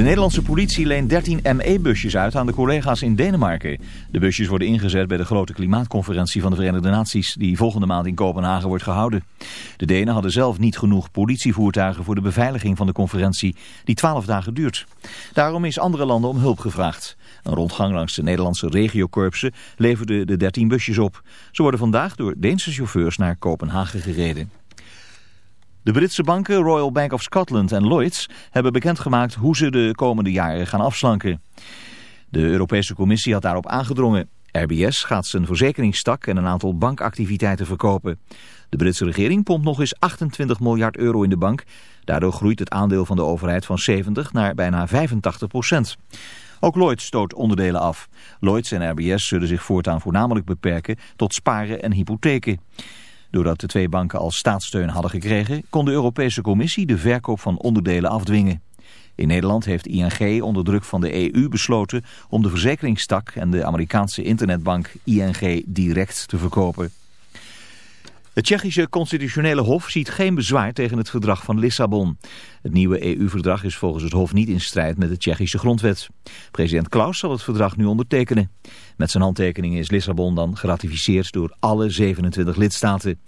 De Nederlandse politie leent 13 ME-busjes uit aan de collega's in Denemarken. De busjes worden ingezet bij de grote klimaatconferentie van de Verenigde Naties... die volgende maand in Kopenhagen wordt gehouden. De Denen hadden zelf niet genoeg politievoertuigen voor de beveiliging van de conferentie... die 12 dagen duurt. Daarom is andere landen om hulp gevraagd. Een rondgang langs de Nederlandse regiokorpsen leverde de 13 busjes op. Ze worden vandaag door Deense chauffeurs naar Kopenhagen gereden. De Britse banken Royal Bank of Scotland en Lloyds hebben bekendgemaakt hoe ze de komende jaren gaan afslanken. De Europese Commissie had daarop aangedrongen. RBS gaat zijn verzekeringstak en een aantal bankactiviteiten verkopen. De Britse regering pompt nog eens 28 miljard euro in de bank. Daardoor groeit het aandeel van de overheid van 70 naar bijna 85 procent. Ook Lloyds stoot onderdelen af. Lloyds en RBS zullen zich voortaan voornamelijk beperken tot sparen en hypotheken. Doordat de twee banken al staatssteun hadden gekregen, kon de Europese Commissie de verkoop van onderdelen afdwingen. In Nederland heeft ING onder druk van de EU besloten om de verzekeringstak en de Amerikaanse internetbank ING direct te verkopen. Het Tsjechische constitutionele hof ziet geen bezwaar tegen het verdrag van Lissabon. Het nieuwe EU-verdrag is volgens het hof niet in strijd met de Tsjechische grondwet. President Klaus zal het verdrag nu ondertekenen. Met zijn handtekening is Lissabon dan geratificeerd door alle 27 lidstaten.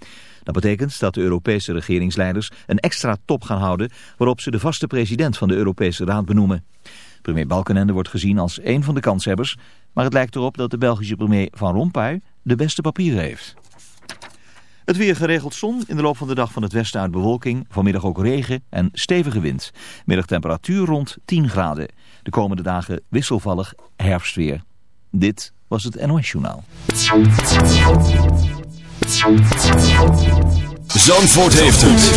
Dat betekent dat de Europese regeringsleiders een extra top gaan houden... waarop ze de vaste president van de Europese Raad benoemen. Premier Balkenende wordt gezien als een van de kanshebbers... maar het lijkt erop dat de Belgische premier Van Rompuy de beste papieren heeft. Het weer geregeld zon, in de loop van de dag van het westen uit bewolking, vanmiddag ook regen en stevige wind. Middagtemperatuur rond 10 graden. De komende dagen wisselvallig herfstweer. Dit was het NOS Journaal. Zandvoort heeft het.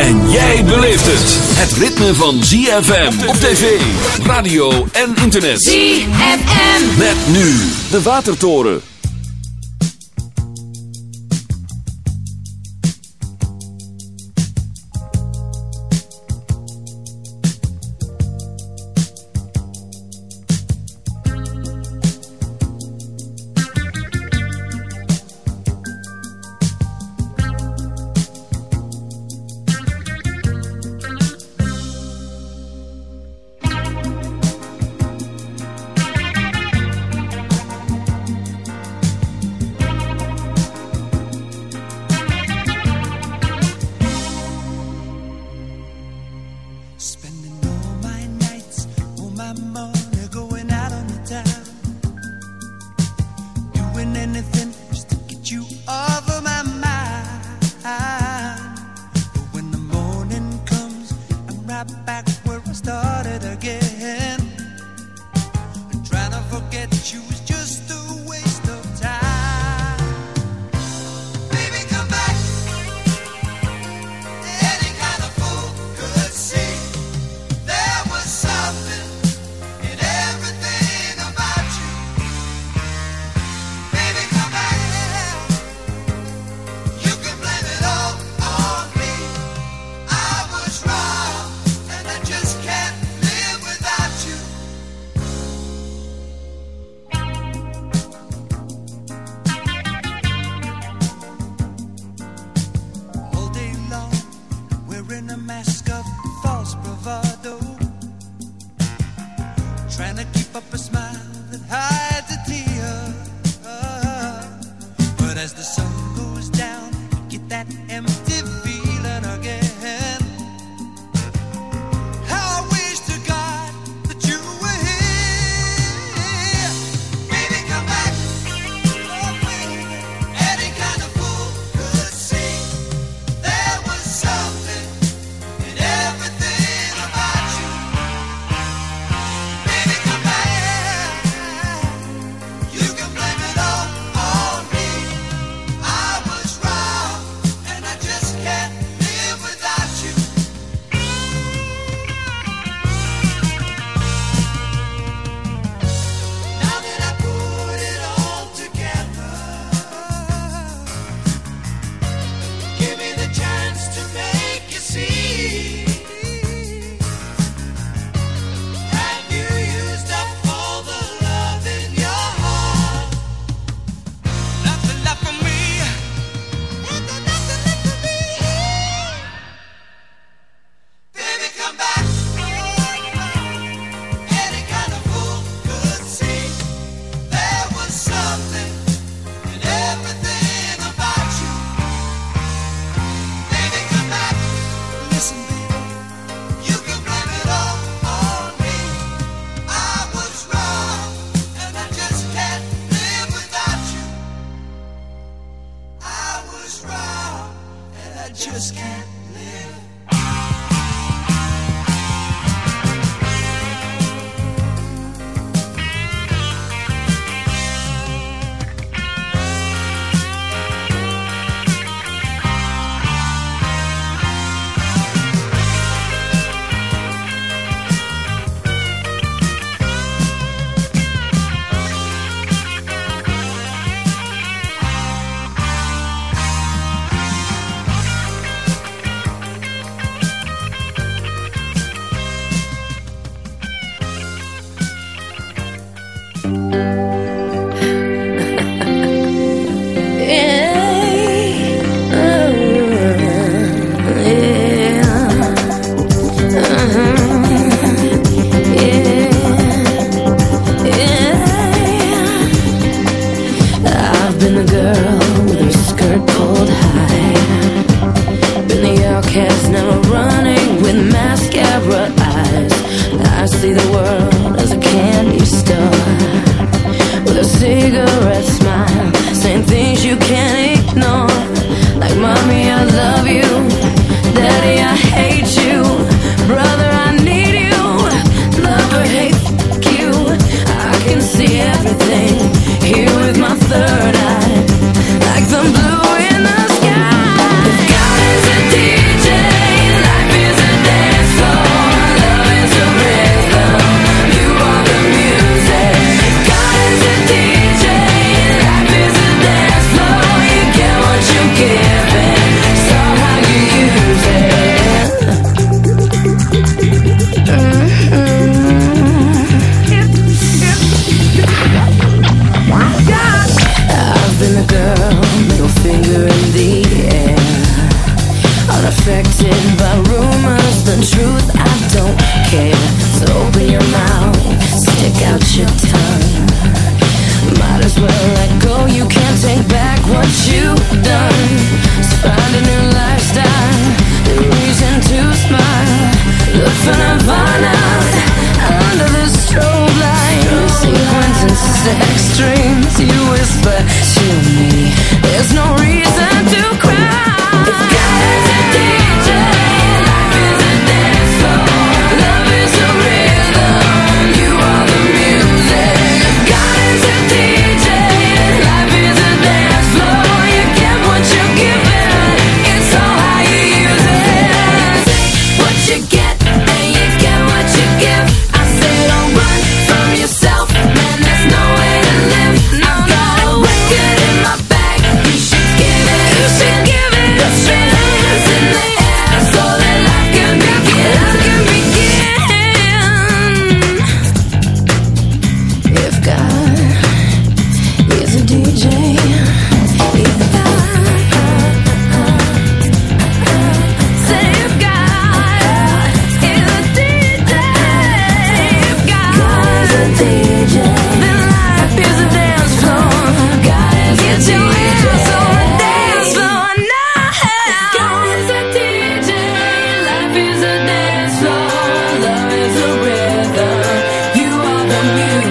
En jij beleeft het. Het ritme van ZFM op tv, radio en internet. ZFM. Met nu de Watertoren.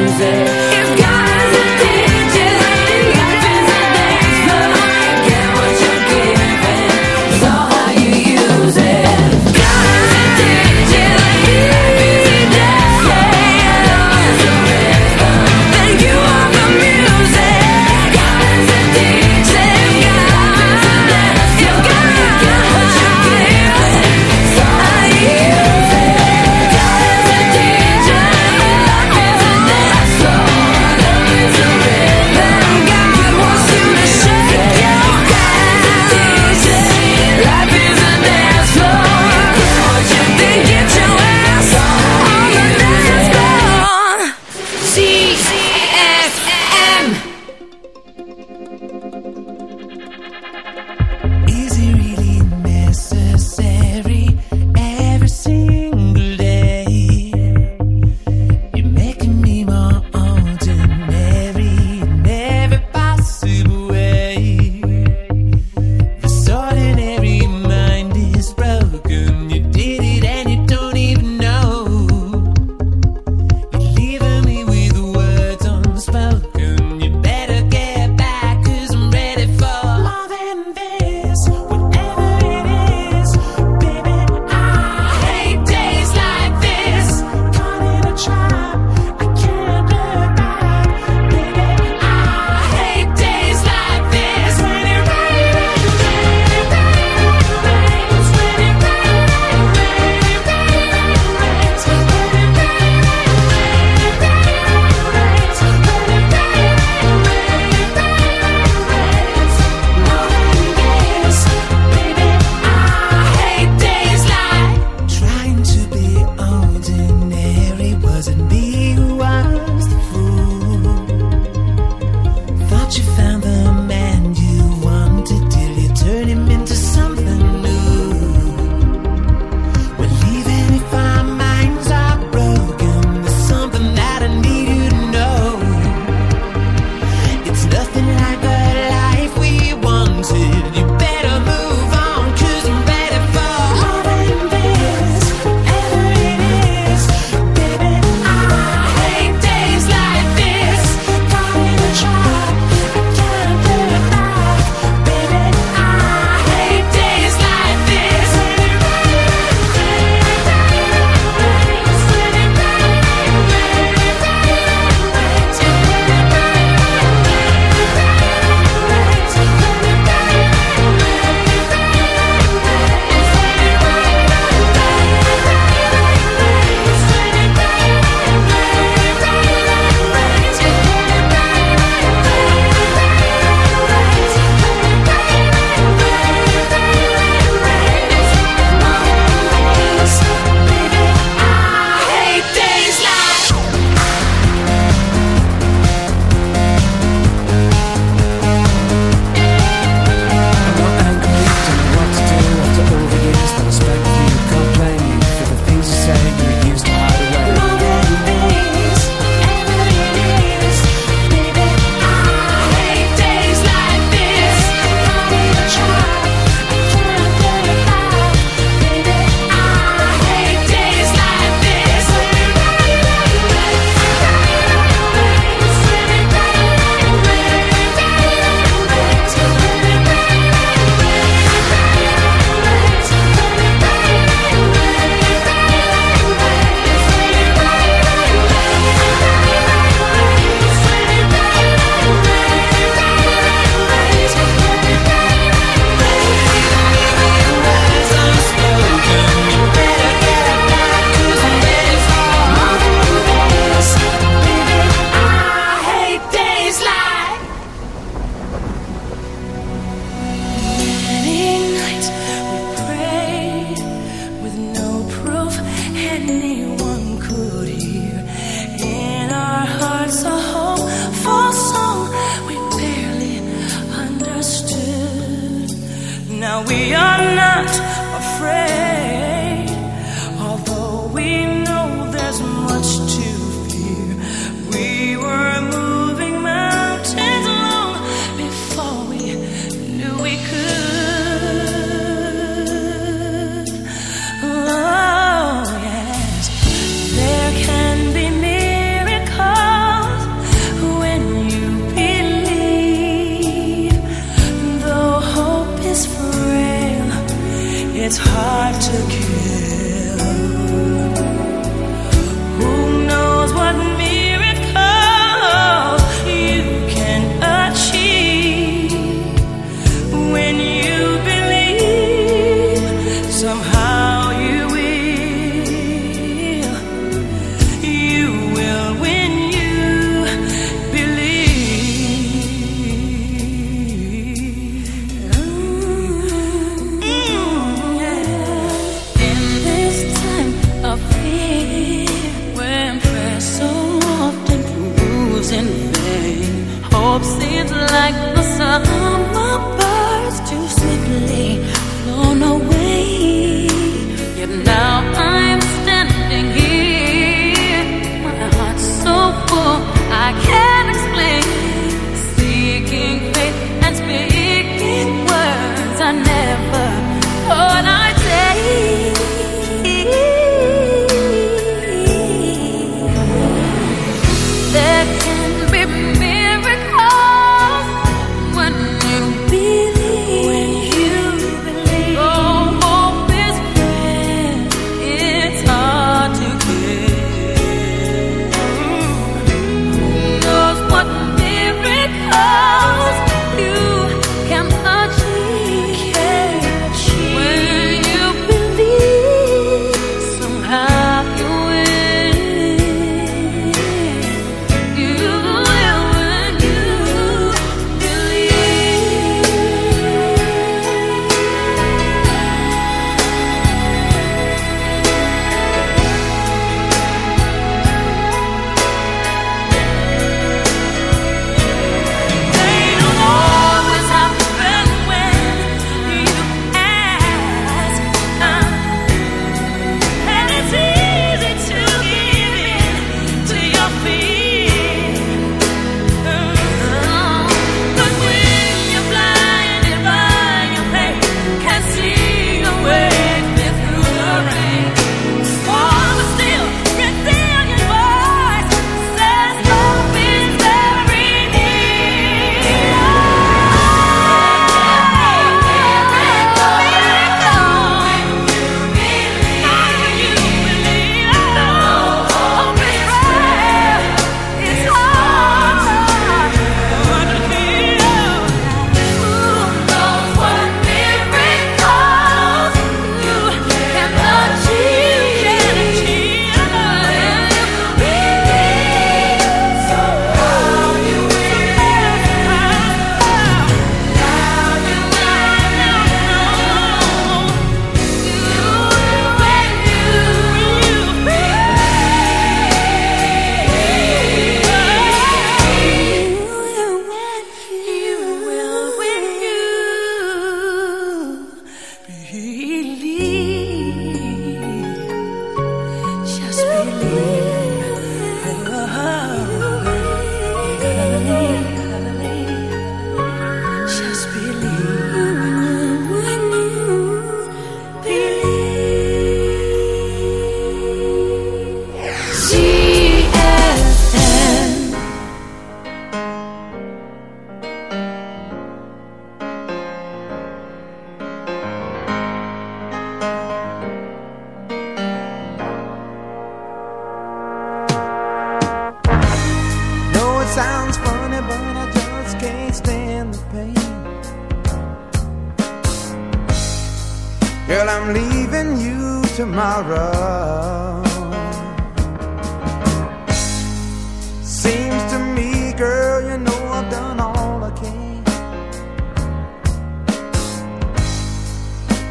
music.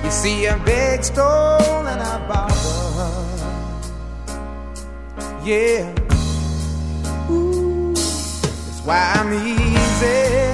You see a big stone and I borrow. Yeah, Ooh, that's why I'm easy.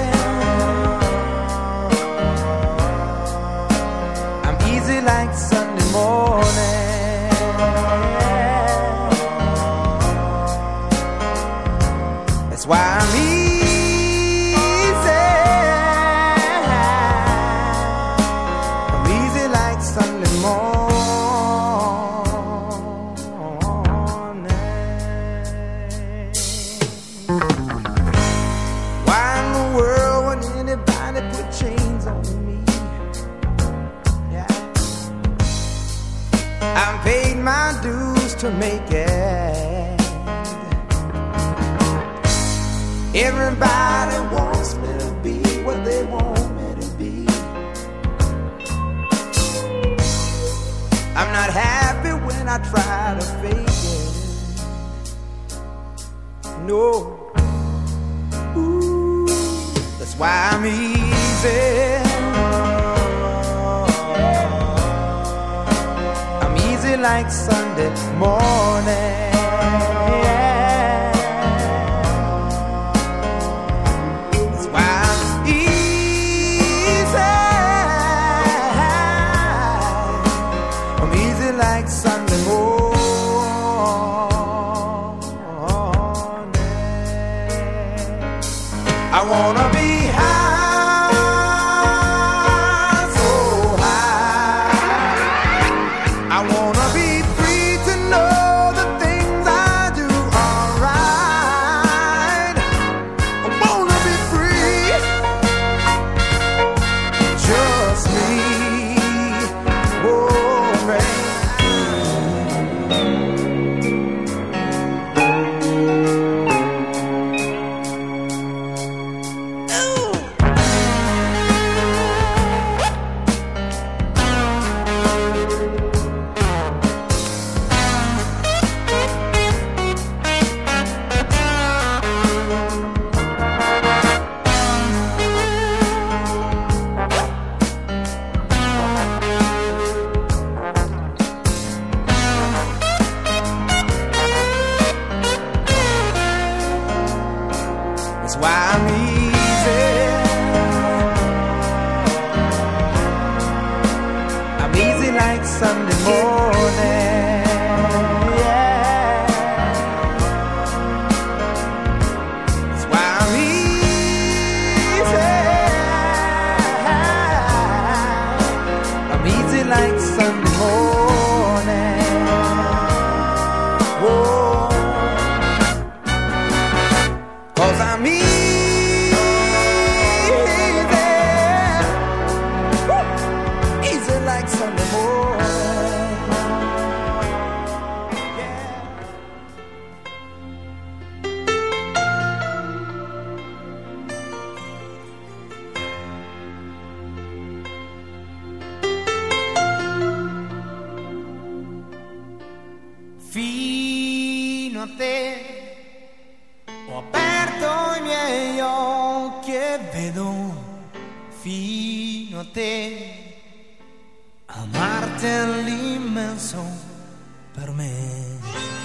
No, Ooh, that's why I'm easy. I'm easy like Sunday morning. vicino a te, amarti all'immenso per me.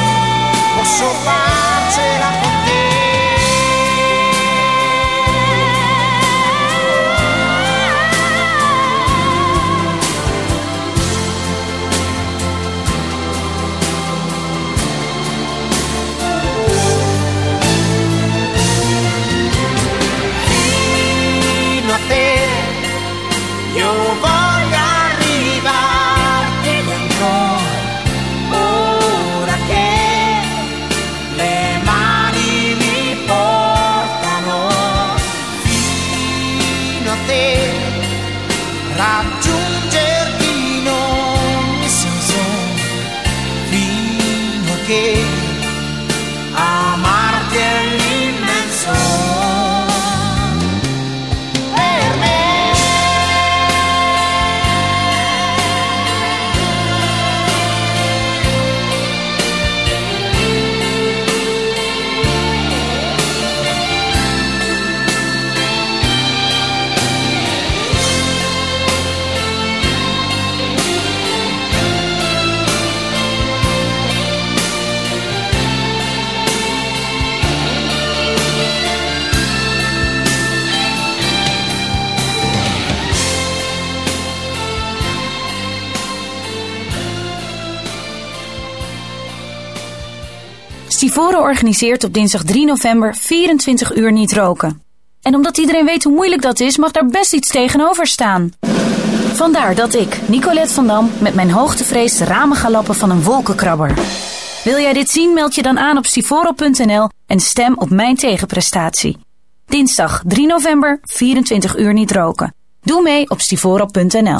posso farcela con te. fino a te io voglio Stivoro organiseert op dinsdag 3 november 24 uur niet roken. En omdat iedereen weet hoe moeilijk dat is, mag daar best iets tegenover staan. Vandaar dat ik, Nicolette van Dam, met mijn hoogtevrees ramen ga lappen van een wolkenkrabber. Wil jij dit zien, meld je dan aan op stivoro.nl en stem op mijn tegenprestatie. Dinsdag 3 november, 24 uur niet roken. Doe mee op stivoro.nl.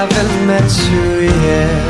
Haven't met you yet.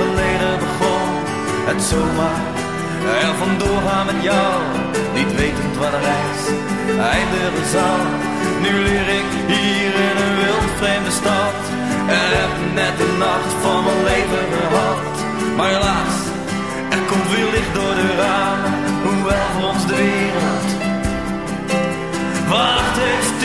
geleden begon. Het zomaar er vandoor gaan met jou, niet wetend waar de reis eindigen zal. Nu leer ik hier in een wild vreemde stad en heb net de nacht van mijn leven gehad. Maar helaas, er komt weer licht door de ramen, hoewel voor ons de wereld wacht heeft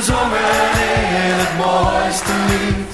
bezongen in het mooiste lied.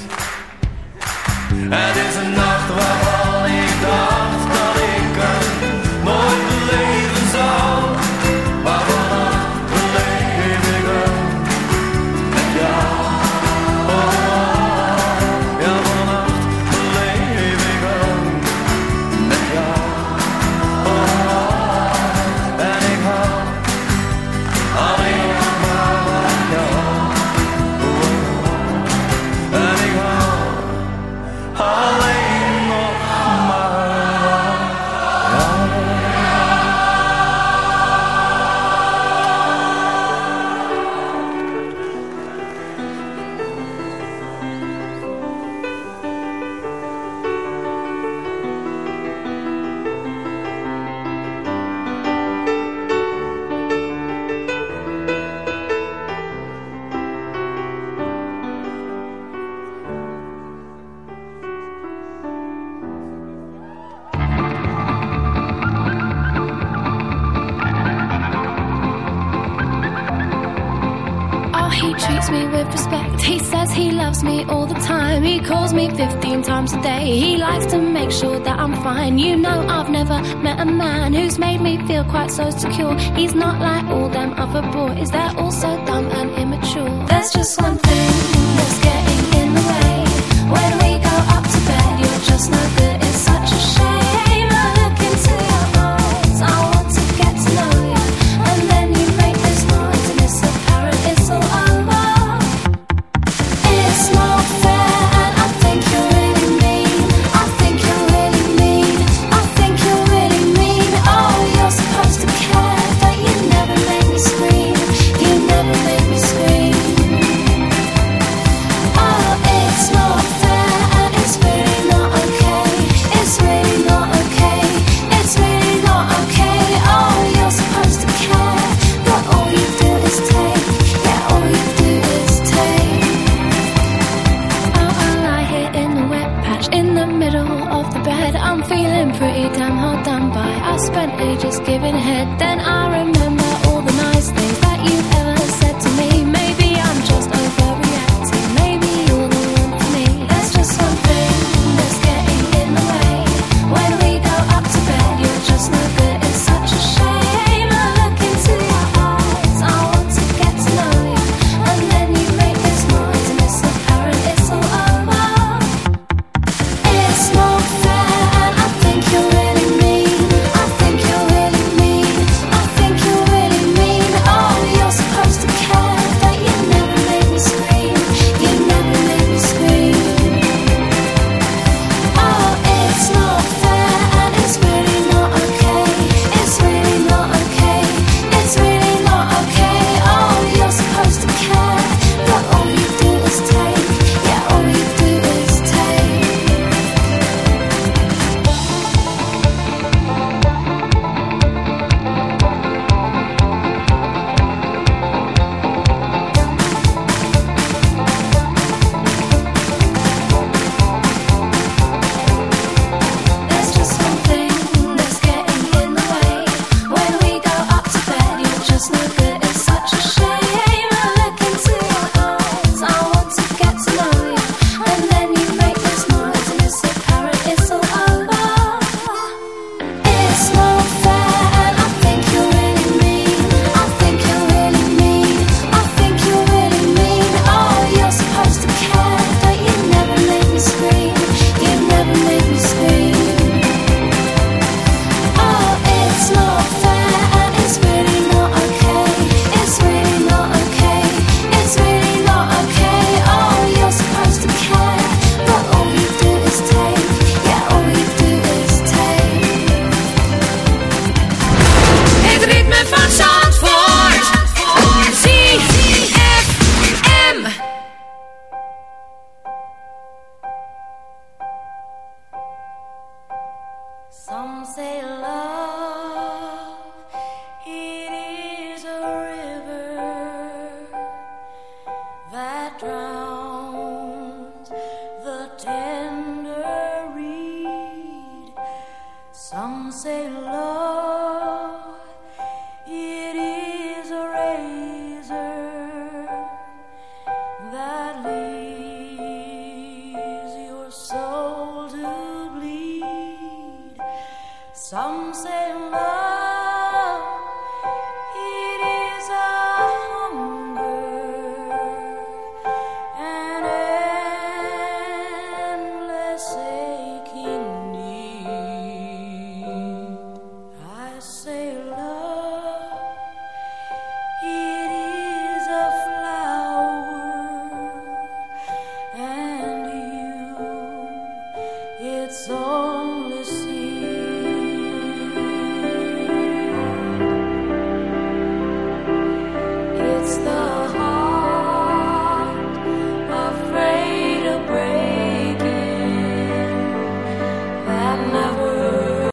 So secure. He's not like